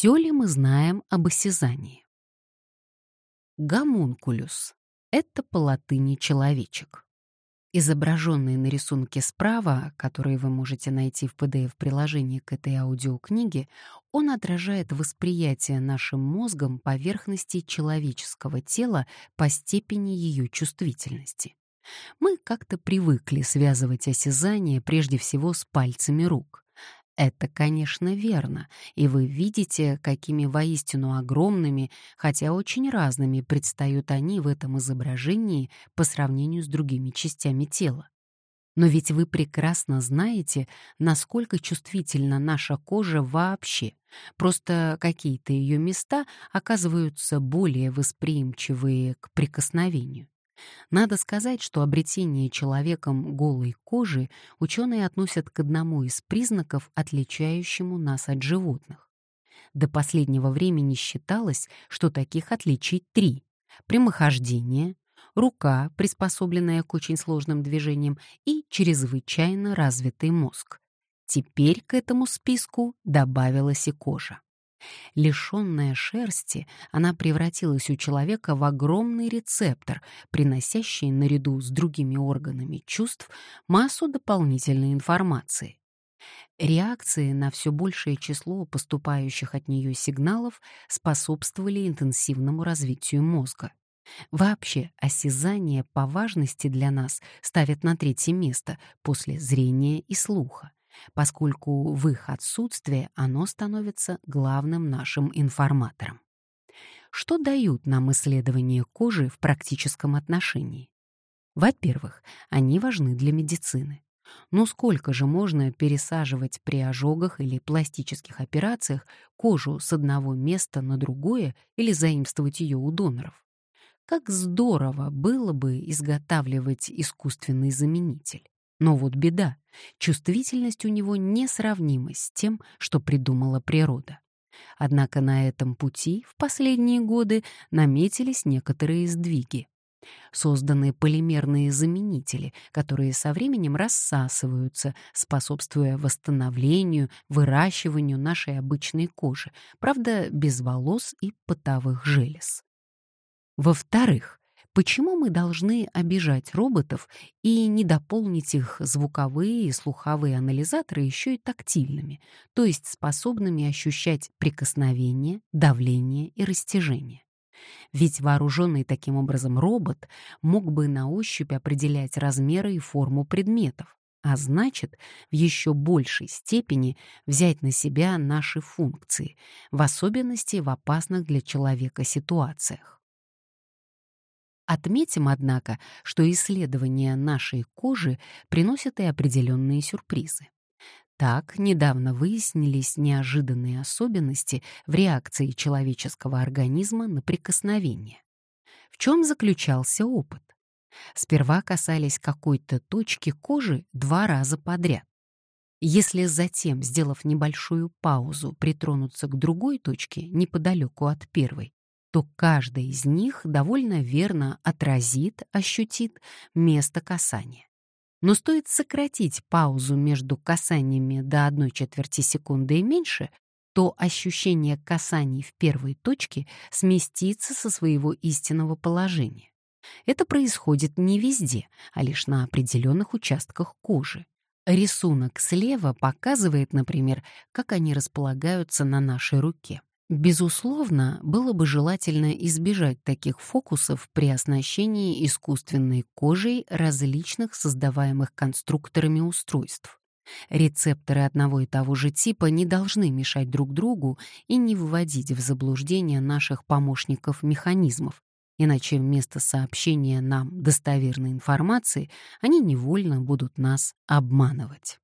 Все ли мы знаем об осязании? Гомункулюс — это по латыни «человечек». Изображенный на рисунке справа, который вы можете найти в PDF-приложении к этой аудиокниге, он отражает восприятие нашим мозгом поверхности человеческого тела по степени ее чувствительности. Мы как-то привыкли связывать осязание прежде всего с пальцами рук. Это, конечно, верно, и вы видите, какими воистину огромными, хотя очень разными предстают они в этом изображении по сравнению с другими частями тела. Но ведь вы прекрасно знаете, насколько чувствительна наша кожа вообще. Просто какие-то ее места оказываются более восприимчивые к прикосновению. Надо сказать, что обретение человеком голой кожи ученые относят к одному из признаков, отличающему нас от животных. До последнего времени считалось, что таких отличий три — прямохождение, рука, приспособленная к очень сложным движениям, и чрезвычайно развитый мозг. Теперь к этому списку добавилась и кожа. Лишенная шерсти, она превратилась у человека в огромный рецептор, приносящий наряду с другими органами чувств массу дополнительной информации. Реакции на все большее число поступающих от нее сигналов способствовали интенсивному развитию мозга. Вообще, осязание по важности для нас ставят на третье место после зрения и слуха поскольку в их отсутствие оно становится главным нашим информатором. Что дают нам исследования кожи в практическом отношении? Во-первых, они важны для медицины. Но сколько же можно пересаживать при ожогах или пластических операциях кожу с одного места на другое или заимствовать ее у доноров? Как здорово было бы изготавливать искусственный заменитель. Но вот беда. Чувствительность у него несравнима с тем, что придумала природа. Однако на этом пути в последние годы наметились некоторые сдвиги. Созданы полимерные заменители, которые со временем рассасываются, способствуя восстановлению, выращиванию нашей обычной кожи, правда, без волос и потовых желез. Во-вторых, Почему мы должны обижать роботов и не дополнить их звуковые и слуховые анализаторы еще и тактильными, то есть способными ощущать прикосновение, давление и растяжение? Ведь вооруженный таким образом робот мог бы на ощупь определять размеры и форму предметов, а значит, в еще большей степени взять на себя наши функции, в особенности в опасных для человека ситуациях. Отметим, однако, что исследования нашей кожи приносят и определенные сюрпризы. Так, недавно выяснились неожиданные особенности в реакции человеческого организма на прикосновение. В чем заключался опыт? Сперва касались какой-то точки кожи два раза подряд. Если затем, сделав небольшую паузу, притронуться к другой точке неподалеку от первой, то каждая из них довольно верно отразит, ощутит место касания. Но стоит сократить паузу между касаниями до одной четверти секунды и меньше, то ощущение касаний в первой точке сместится со своего истинного положения. Это происходит не везде, а лишь на определенных участках кожи. Рисунок слева показывает, например, как они располагаются на нашей руке. Безусловно, было бы желательно избежать таких фокусов при оснащении искусственной кожей различных создаваемых конструкторами устройств. Рецепторы одного и того же типа не должны мешать друг другу и не вводить в заблуждение наших помощников-механизмов, иначе вместо сообщения нам достоверной информации они невольно будут нас обманывать.